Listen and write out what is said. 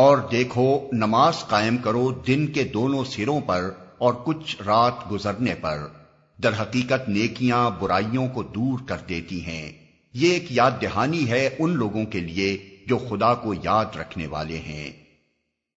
اور دیکھو، نماز قائم کرو دن کے دونوں سروں پر اور کچھ رات گزرنے پر۔ در حقیقت نیکیاں برائیوں کو دور کر دیتی ہیں۔ یہ ایک یاد دہانی ہے ان لوگوں کے لیے جو خدا کو یاد رکھنے والے ہیں۔